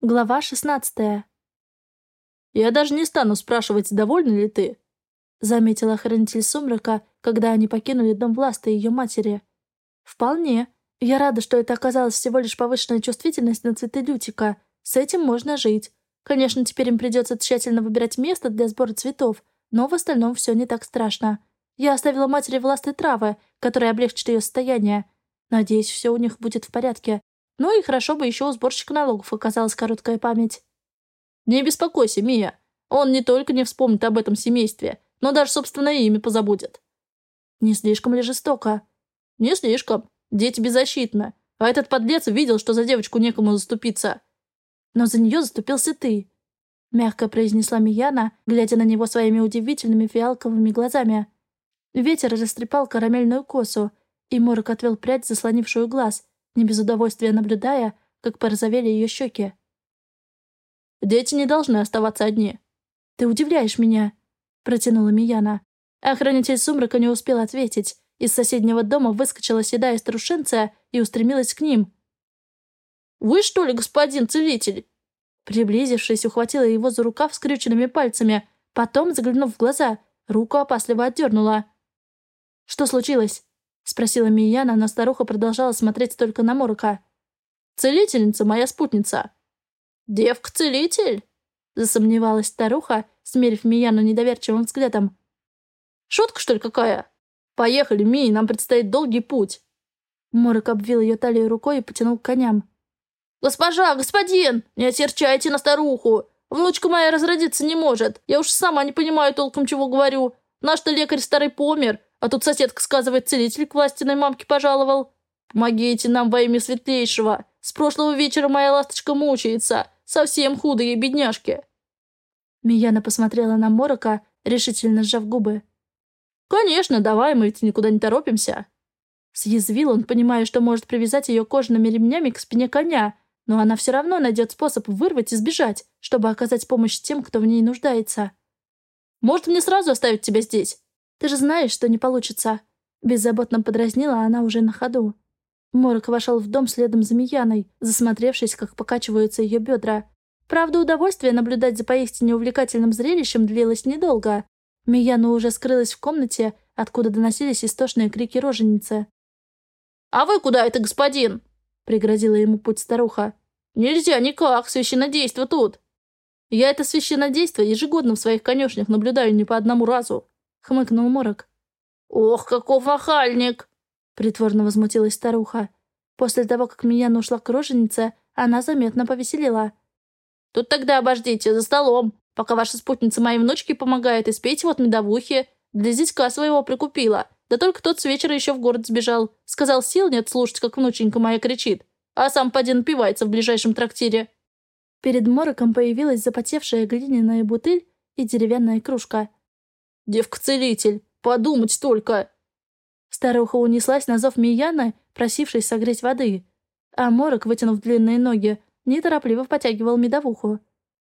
Глава 16. «Я даже не стану спрашивать, довольна ли ты», — заметила хранитель сумрака, когда они покинули дом Власта и ее матери. «Вполне. Я рада, что это оказалась всего лишь повышенная чувствительность на цветы лютика. С этим можно жить. Конечно, теперь им придется тщательно выбирать место для сбора цветов, но в остальном все не так страшно. Я оставила матери власты травы, которые облегчат ее состояние. Надеюсь, все у них будет в порядке, ну и хорошо бы еще у сборщика налогов оказалась короткая память. «Не беспокойся, Мия. Он не только не вспомнит об этом семействе, но даже собственное имя позабудет». «Не слишком ли жестоко?» «Не слишком. Дети беззащитны. А этот подлец видел, что за девочку некому заступиться». «Но за нее заступился ты», — мягко произнесла Мияна, глядя на него своими удивительными фиалковыми глазами. Ветер растрепал карамельную косу, и Морок отвел прядь, заслонившую глаз, не без удовольствия наблюдая, как порозовели ее щеки. «Дети не должны оставаться одни». «Ты удивляешь меня», — протянула Мияна. Охранитель сумрака не успел ответить. Из соседнего дома выскочила седая старушенция и устремилась к ним. «Вы, что ли, господин целитель?» Приблизившись, ухватила его за рукав скрюченными пальцами, потом, заглянув в глаза, руку опасливо отдернула. «Что случилось?» — спросила Мияна, но старуха продолжала смотреть только на Морока. «Целительница моя спутница». «Девка-целитель?» — засомневалась старуха, смерив Мияну недоверчивым взглядом. «Шутка, что ли, какая? Поехали, Мия, нам предстоит долгий путь». Морок обвил ее талию рукой и потянул к коням. «Госпожа, господин, не осерчайте на старуху. Внучка моя разродиться не может. Я уж сама не понимаю толком, чего говорю. Наш-то лекарь старый помер, а тут соседка сказывает, целитель к властиной мамке пожаловал. Помогите нам во имя светлейшего. С прошлого вечера моя ласточка мучается. Совсем худо ей, бедняжке». Мияна посмотрела на Морока, решительно сжав губы. «Конечно, давай, мы ведь никуда не торопимся». Съязвил он, понимая, что может привязать ее кожаными ремнями к спине коня, но она все равно найдет способ вырвать и сбежать, чтобы оказать помощь тем, кто в ней нуждается. «Может, мне сразу оставить тебя здесь? Ты же знаешь, что не получится!» Беззаботно подразнила она уже на ходу. Морок вошел в дом следом за Мияной, засмотревшись, как покачиваются ее бедра. Правда, удовольствие наблюдать за поистине увлекательным зрелищем длилось недолго. Мияна уже скрылась в комнате, откуда доносились истошные крики роженицы. «А вы куда это, господин?» — пригрозила ему путь старуха. «Нельзя никак, священнодейство тут!» «Я это священнодейство ежегодно в своих конюшнях наблюдаю не по одному разу хмыкнул Морок. «Ох, каков охальник!» Притворно возмутилась старуха. После того, как меня ушла к она заметно повеселила. «Тут тогда обождите, за столом, пока ваша спутница моей внучке помогает, и вот медовухи. Для зятька своего прикупила. Да только тот с вечера еще в город сбежал. Сказал, сил нет слушать, как внученька моя кричит. А сам поди напивается в ближайшем трактире». Перед мороком появилась запотевшая глиняная бутыль и деревянная кружка. Девка-целитель! Подумать только!» Старуха унеслась на зов Мияны, просившись согреть воды. А Морок, вытянув длинные ноги, неторопливо потягивал медовуху.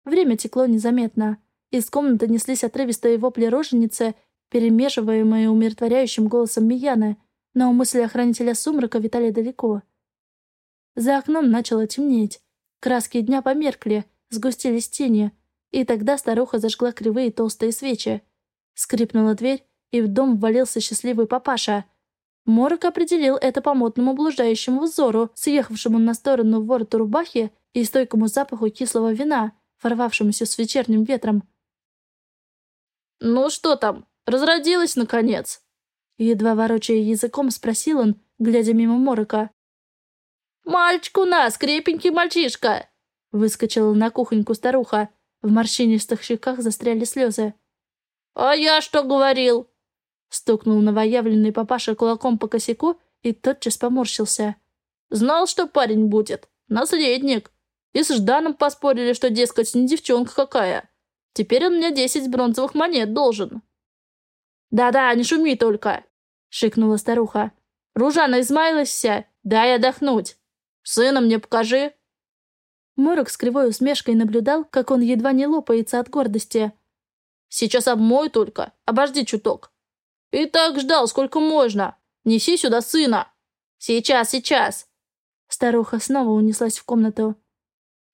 Время текло незаметно. Из комнаты неслись отрывистые вопли роженицы, перемешиваемые умиротворяющим голосом Мияны, но мысли охранителя сумрака витали далеко. За окном начало темнеть. Краски дня померкли, сгустились тени, и тогда старуха зажгла кривые толстые свечи. Скрипнула дверь, и в дом ввалился счастливый папаша. Морок определил это по модному блуждающему взору, съехавшему на сторону вороту рубахи и стойкому запаху кислого вина, ворвавшемуся с вечерним ветром. «Ну что там, разродилась, наконец?» Едва ворочая языком, спросил он, глядя мимо Морока. «Мальчик у нас, крепенький мальчишка!» Выскочила на кухоньку старуха. В морщинистых щеках застряли слезы. «А я что говорил?» Стукнул новоявленный папаша кулаком по косяку и тотчас поморщился. «Знал, что парень будет. Наследник. И с Жданом поспорили, что, дескать, не девчонка какая. Теперь он мне десять бронзовых монет должен». «Да-да, не шуми только!» — шикнула старуха. «Ружана измаялась вся, дай отдохнуть. Сына мне покажи!» Морок с кривой усмешкой наблюдал, как он едва не лопается от гордости. Сейчас обмою только. Обожди чуток. И так ждал, сколько можно. Неси сюда сына. Сейчас, сейчас. Старуха снова унеслась в комнату.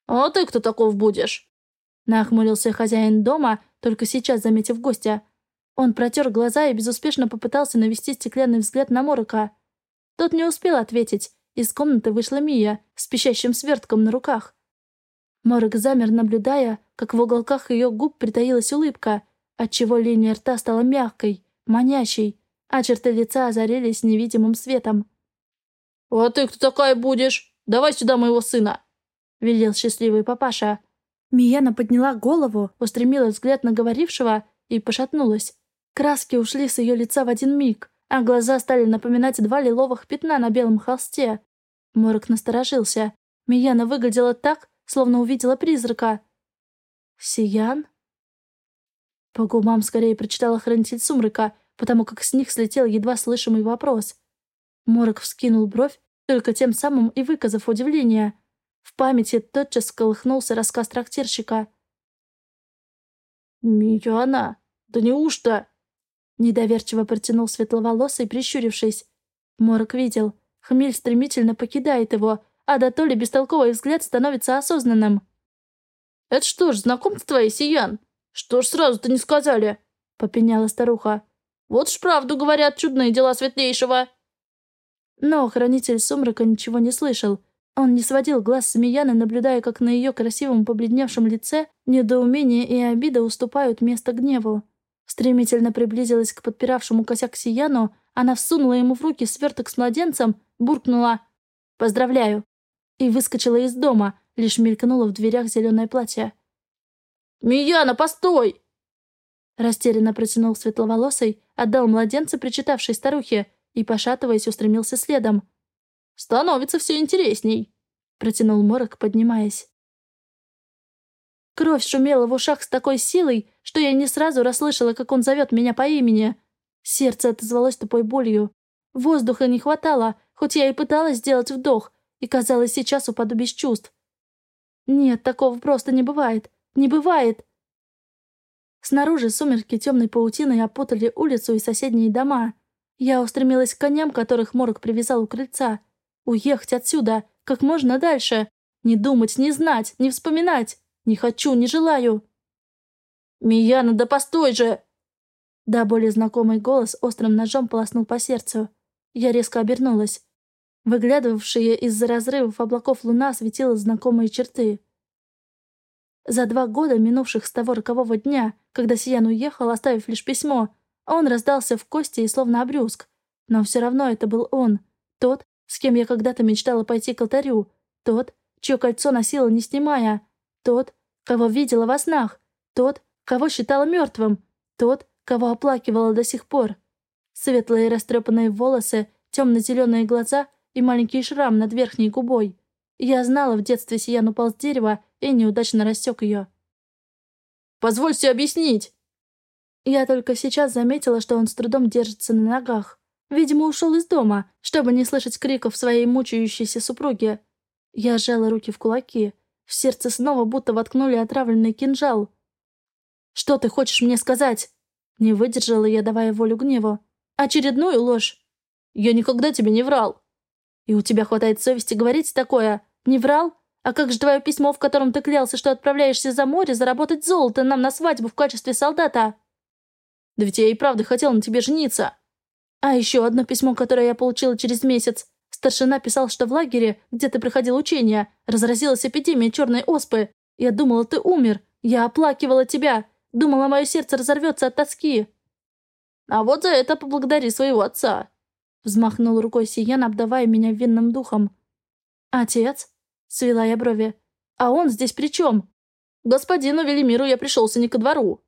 «А ты кто таков будешь?» Нахмурился хозяин дома, только сейчас заметив гостя. Он протер глаза и безуспешно попытался навести стеклянный взгляд на Морока. Тот не успел ответить. Из комнаты вышла Мия с пищащим свертком на руках. Морок замер, наблюдая, как в уголках ее губ притаилась улыбка, отчего линия рта стала мягкой, манящей, а черты лица озарились невидимым светом. «А ты кто такая будешь? Давай сюда моего сына!» — велел счастливый папаша. Мияна подняла голову, устремила взгляд на говорившего и пошатнулась. Краски ушли с ее лица в один миг, а глаза стали напоминать два лиловых пятна на белом холсте. Морок насторожился. Мияна выглядела так, словно увидела призрака. «Сиян?» По губам скорее прочитала хранитель сумрака, потому как с них слетел едва слышимый вопрос. Морок вскинул бровь, только тем самым и выказав удивление. В памяти тотчас колыхнулся рассказ трактирщика. «Мияна? Да неужто?» Недоверчиво протянул светловолосый, прищурившись. Морок видел. Хмель стремительно покидает его, а до то ли бестолковый взгляд становится осознанным. «Это что ж, знакомцы твои, Сиян? Что ж сразу-то не сказали?» — попеняла старуха. «Вот ж правду говорят чудные дела светлейшего!» Но хранитель сумрака ничего не слышал. Он не сводил глаз с Мияны, наблюдая, как на ее красивом побледневшем лице недоумение и обида уступают место гневу. Стремительно приблизилась к подпиравшему косяк Сияну, она всунула ему в руки сверток с младенцем, буркнула «Поздравляю!» И выскочила из дома, лишь мелькнула в дверях зеленое платье. «Мияна, постой!» Растерянно протянул светловолосый, отдал младенца причитавшей старухе и, пошатываясь, устремился следом. «Становится все интересней», — протянул Морок, поднимаясь. Кровь шумела в ушах с такой силой, что я не сразу расслышала, как он зовет меня по имени. Сердце отозвалось тупой болью. Воздуха не хватало, хоть я и пыталась сделать вдох, и, казалось, сейчас упаду без чувств. Нет, такого просто не бывает. Не бывает. Снаружи сумерки темной паутиной опутали улицу и соседние дома. Я устремилась к коням, которых Морок привязал у крыльца. Уехать отсюда, как можно дальше. Не думать, не знать, не вспоминать. Не хочу, не желаю. «Мияна, да постой же!» Да, более знакомый голос острым ножом полоснул по сердцу. Я резко обернулась. Выглядывавшая из-за разрывов облаков луна светила знакомые черты. За два года, минувших с того рокового дня, когда Сиян уехал, оставив лишь письмо, он раздался в кости и словно обрюзг. Но все равно это был он. Тот, с кем я когда-то мечтала пойти к алтарю. Тот, чье кольцо носила, не снимая. Тот, кого видела во снах. Тот, кого считала мертвым. Тот, кого оплакивала до сих пор. Светлые растрепанные волосы, темно-зеленые глаза и маленький шрам над верхней губой. Я знала, в детстве Сиян упал с дерева и неудачно рассек ее. «Позвольте объяснить!» Я только сейчас заметила, что он с трудом держится на ногах. Видимо, ушел из дома, чтобы не слышать криков своей мучающейся супруги. Я сжала руки в кулаки. В сердце снова будто воткнули отравленный кинжал. «Что ты хочешь мне сказать?» Не выдержала я, давая волю гневу. «Очередную ложь?» «Я никогда тебе не врал». «И у тебя хватает совести говорить такое? Не врал? А как же твое письмо, в котором ты клялся, что отправляешься за море заработать золото нам на свадьбу в качестве солдата?» Да ведь я и правда хотел на тебе жениться. А еще одно письмо, которое я получила через месяц. Старшина писал, что в лагере, где ты проходил учения, разразилась эпидемия черной оспы. Я думала, ты умер. Я оплакивала тебя. Думала, мое сердце разорвется от тоски. А вот за это поблагодари своего отца. Взмахнул рукой Сиян, обдавая меня винным духом. «Отец?» — свела я брови. «А он здесь при чем?» «Господину Велимиру я пришелся не ко двору.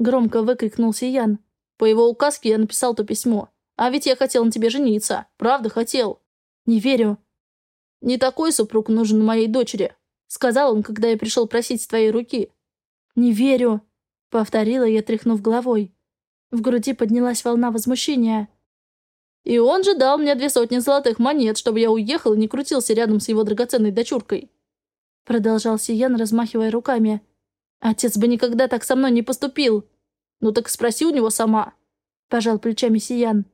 Громко выкрикнул Сиян. По его указке я написал то письмо. А ведь я хотел на тебе жениться. Правда хотел. Не верю. Не такой супруг нужен моей дочери. Сказал он, когда я пришел просить твоей руки. Не верю. Повторила я, тряхнув головой. В груди поднялась волна возмущения. И он же дал мне две сотни золотых монет, чтобы я уехал и не крутился рядом с его драгоценной дочуркой. Продолжал Сиян, размахивая руками. Отец бы никогда так со мной не поступил. Ну так спроси у него сама. Пожал плечами Сиян.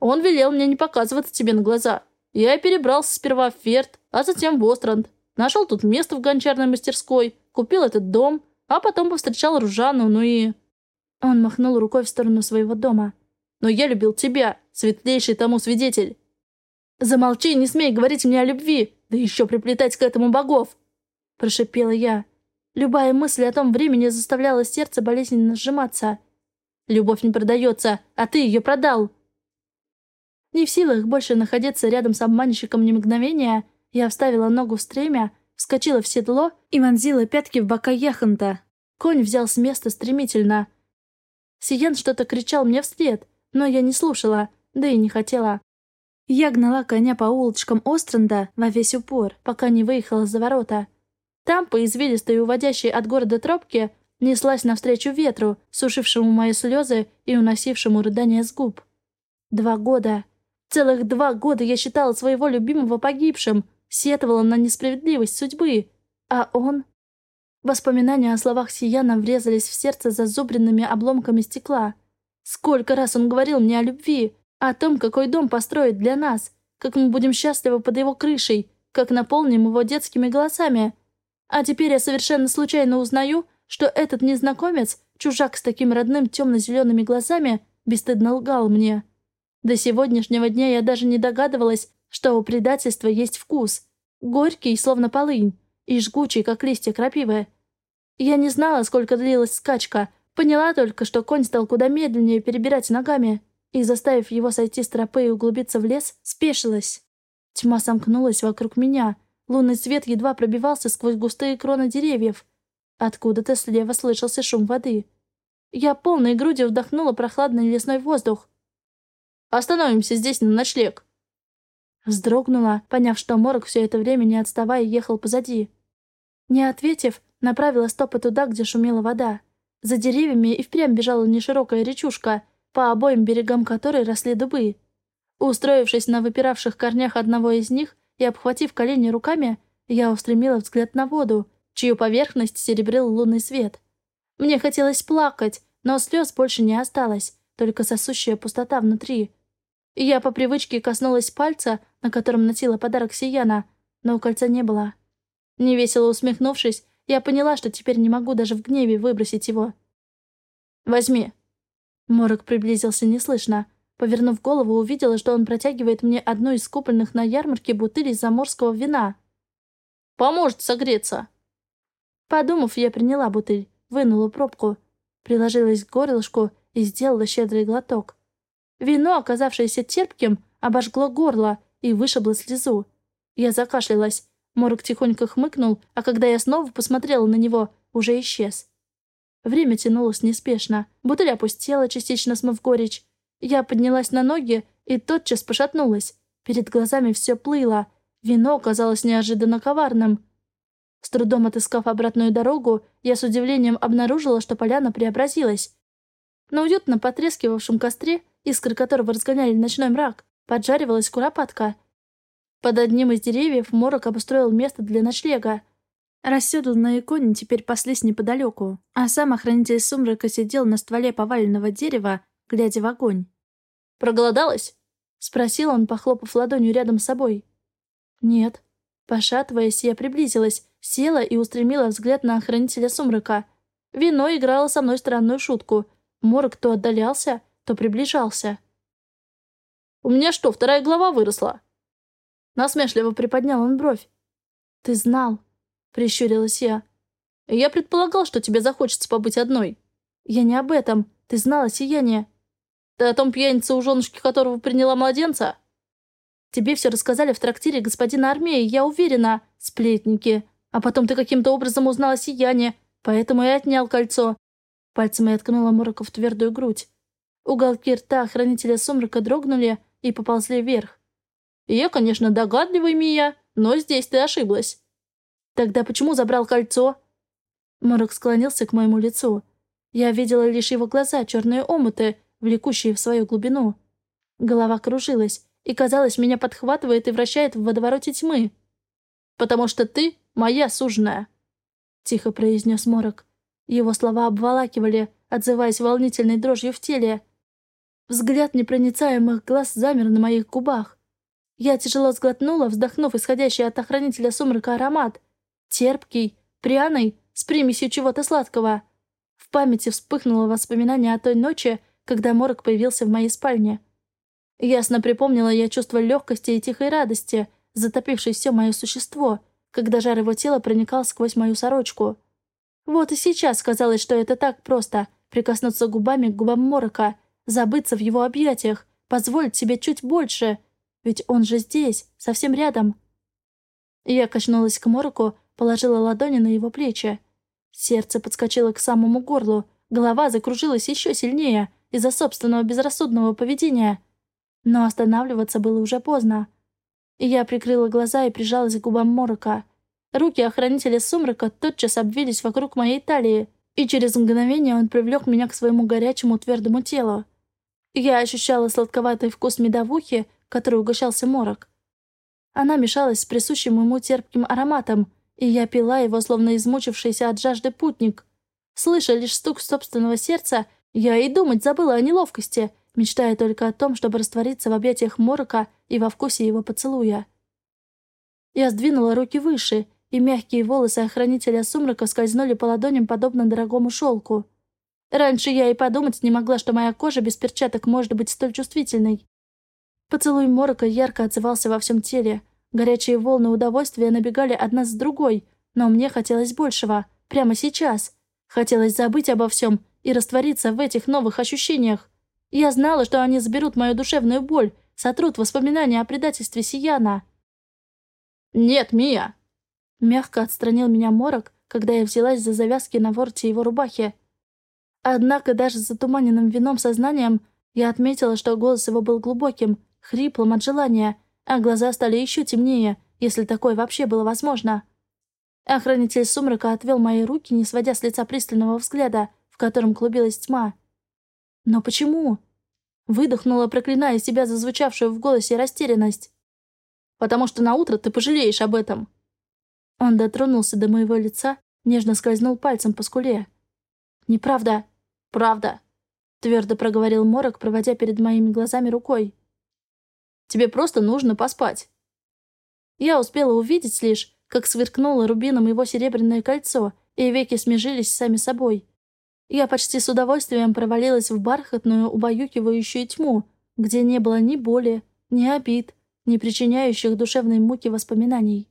Он велел мне не показываться тебе на глаза. Я перебрался сперва в Ферт, а затем в Остранд. Нашел тут место в гончарной мастерской, купил этот дом, а потом повстречал Ружану, ну и... Он махнул рукой в сторону своего дома. «Но я любил тебя, светлейший тому свидетель!» «Замолчи, не смей говорить мне о любви, да еще приплетать к этому богов!» Прошипела я. Любая мысль о том времени заставляла сердце болезненно сжиматься. «Любовь не продается, а ты ее продал!» Не в силах больше находиться рядом с обманщиком ни мгновения, я вставила ногу в стремя, вскочила в седло и вонзила пятки в бока яхонта. Конь взял с места стремительно. Сиян что-то кричал мне вслед, но я не слушала, да и не хотела. Я гнала коня по улочкам Остренда во весь упор, пока не выехала за ворота. Там, по извилистой уводящей от города тропке, неслась навстречу ветру, сушившему мои слезы и уносившему рыдания с губ. Два года. Целых два года я считала своего любимого погибшим, сетовала на несправедливость судьбы. А он... Воспоминания о словах Сияна врезались в сердце зазубренными обломками стекла. Сколько раз он говорил мне о любви, о том, какой дом построит для нас, как мы будем счастливы под его крышей, как наполним его детскими голосами. А теперь я совершенно случайно узнаю, что этот незнакомец, чужак с таким родным темно-зелеными глазами, бесстыдно лгал мне. До сегодняшнего дня я даже не догадывалась, что у предательства есть вкус. Горький, словно полынь, и жгучий, как листья крапивы. Я не знала, сколько длилась скачка, поняла только, что конь стал куда медленнее перебирать ногами, и, заставив его сойти с тропы и углубиться в лес, спешилась. Тьма сомкнулась вокруг меня, лунный свет едва пробивался сквозь густые кроны деревьев. Откуда-то слева слышался шум воды. Я полной грудью вдохнула прохладный лесной воздух, Остановимся здесь на ночлег». Вздрогнула, поняв, что Морок все это время, не отставая, ехал позади. Не ответив, направила стопы туда, где шумела вода. За деревьями и впрямь бежала неширокая речушка, по обоим берегам которой росли дубы. Устроившись на выпиравших корнях одного из них и обхватив колени руками, я устремила взгляд на воду, чью поверхность серебрил лунный свет. Мне хотелось плакать, но слез больше не осталось, только сосущая пустота внутри — я по привычке коснулась пальца, на котором носила подарок Сияна, но кольца не было. Невесело усмехнувшись, я поняла, что теперь не могу даже в гневе выбросить его. «Возьми». Морок приблизился неслышно. Повернув голову, увидела, что он протягивает мне одну из купленных на ярмарке бутылей заморского вина. «Поможет согреться». Подумав, я приняла бутыль, вынула пробку, приложилась к горлышку и сделала щедрый глоток. Вино, оказавшееся терпким, обожгло горло и вышибло слезу. Я закашлялась. Морок тихонько хмыкнул, а когда я снова посмотрела на него, уже исчез. Время тянулось неспешно. Бутыль опустела, частично смыв горечь. Я поднялась на ноги и тотчас пошатнулась. Перед глазами все плыло. Вино казалось неожиданно коварным. С трудом отыскав обратную дорогу, я с удивлением обнаружила, что поляна преобразилась. На уютно потрескивавшем костре искры которого разгоняли ночной мрак, поджаривалась куропатка. Под одним из деревьев Морок обустроил место для ночлега. Расседланные кони теперь паслись неподалеку, а сам охранитель сумрака сидел на стволе поваленного дерева, глядя в огонь. «Проголодалась?» — спросил он, похлопав ладонью рядом с собой. «Нет». Пошатываясь, я приблизилась, села и устремила взгляд на охранителя сумрака. Вино играло со мной странную шутку. Морок то отдалялся, то приближался. «У меня что, вторая глава выросла?» Насмешливо приподнял он бровь. «Ты знал», — прищурилась я. «Я предполагал, что тебе захочется побыть одной». «Я не об этом. Ты знала сияние». «Ты о том пьянице, у женушки которого приняла младенца?» «Тебе все рассказали в трактире господина армии, я уверена, сплетники. А потом ты каким-то образом узнала сияние, поэтому и отнял кольцо». Пальцем я ткнула Морока в твердую грудь. Уголки рта хранителя сумрака дрогнули и поползли вверх. «Я, конечно, догадливый, Мия, но здесь ты ошиблась». «Тогда почему забрал кольцо?» Морок склонился к моему лицу. Я видела лишь его глаза, черные омуты, влекущие в свою глубину. Голова кружилась, и, казалось, меня подхватывает и вращает в водовороте тьмы. «Потому что ты моя суженая», — тихо произнес Морок. Его слова обволакивали, отзываясь волнительной дрожью в теле. Взгляд непроницаемых глаз замер на моих губах. Я тяжело сглотнула, вздохнув исходящий от охранителя сумрака аромат, терпкий, пряный, с примесью чего-то сладкого. В памяти вспыхнуло воспоминание о той ночи, когда морок появился в моей спальне. Ясно припомнила я чувство легкости и тихой радости, затопившей все мое существо, когда жар его тела проникал сквозь мою сорочку. Вот и сейчас казалось, что это так просто — прикоснуться губами к губам морока, забыться в его объятиях, позволить себе чуть больше, ведь он же здесь, совсем рядом. Я качнулась к мороку, положила ладони на его плечи. Сердце подскочило к самому горлу, голова закружилась еще сильнее из-за собственного безрассудного поведения. Но останавливаться было уже поздно. Я прикрыла глаза и прижалась к губам морока. Руки охранителя сумрака тотчас обвились вокруг моей талии, и через мгновение он привлек меня к своему горячему твердому телу. Я ощущала сладковатый вкус медовухи, который угощался морок. Она мешалась с присущим ему терпким ароматом, и я пила его, словно измучившийся от жажды путник. Слыша лишь стук собственного сердца, я и думать забыла о неловкости, мечтая только о том, чтобы раствориться в объятиях морока и во вкусе его поцелуя. Я сдвинула руки выше, и мягкие волосы охранителя сумрака скользнули по ладоням подобно дорогому шелку. Раньше я и подумать не могла, что моя кожа без перчаток может быть столь чувствительной. Поцелуй морока ярко отзывался во всем теле. Горячие волны удовольствия набегали одна с другой, но мне хотелось большего, прямо сейчас. Хотелось забыть обо всем и раствориться в этих новых ощущениях. Я знала, что они заберут мою душевную боль, сотрут воспоминания о предательстве Сияна. «Нет, Мия!» Мягко отстранил меня морок, когда я взялась за завязки на ворте его рубахи. Однако даже с затуманенным вином сознанием я отметила, что голос его был глубоким, хриплым от желания, а глаза стали еще темнее, если такое вообще было возможно. Охранитель сумрака отвел мои руки, не сводя с лица пристального взгляда, в котором клубилась тьма. «Но почему?» Выдохнула, проклиная себя за звучавшую в голосе растерянность. «Потому что на утро ты пожалеешь об этом». Он дотронулся до моего лица, нежно скользнул пальцем по скуле. «Неправда». «Правда», — твердо проговорил Морок, проводя перед моими глазами рукой. Тебе просто нужно поспать». Я успела увидеть лишь, как сверкнуло рубином его серебряное кольцо, и веки смежились сами собой. Я почти с удовольствием провалилась в бархатную, убаюкивающую тьму, где не было ни боли, ни обид, ни причиняющих душевной муки воспоминаний.